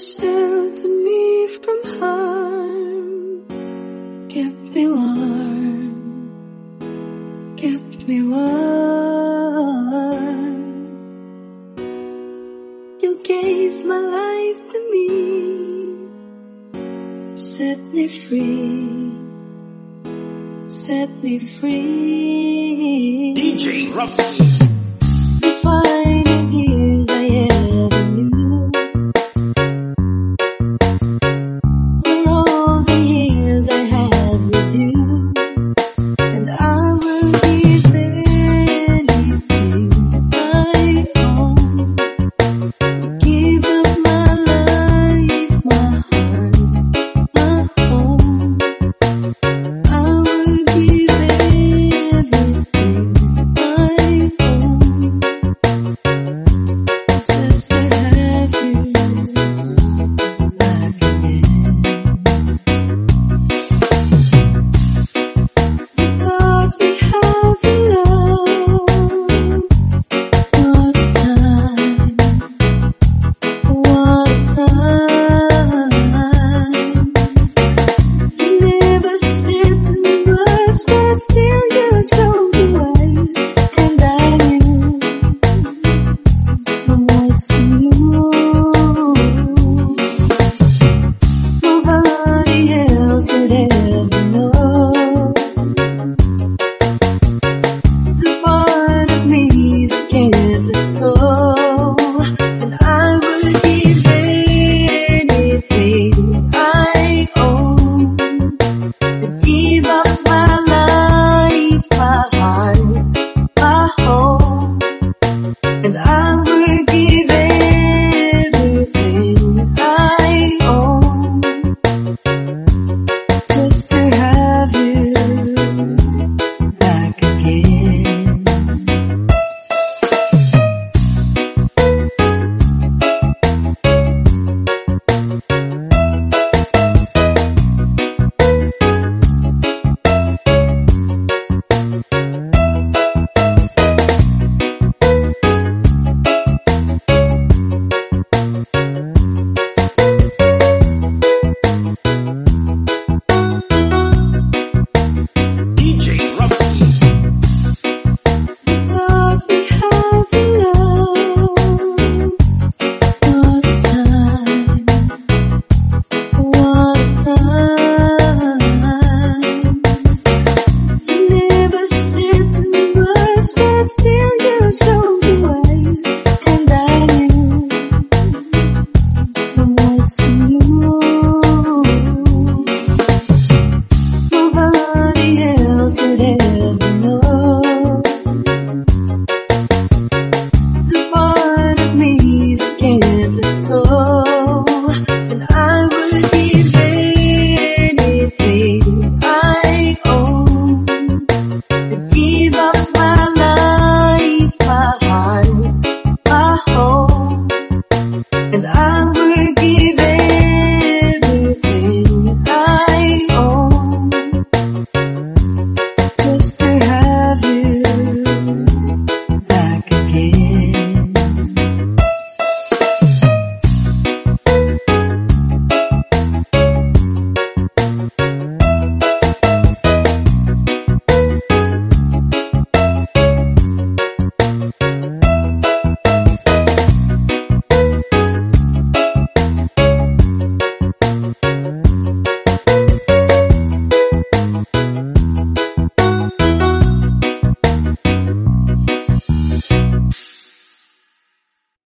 sheltered me from harm, kept me warm, kept me warm. You gave my life to me, set me free, set me free. DJ Rusty.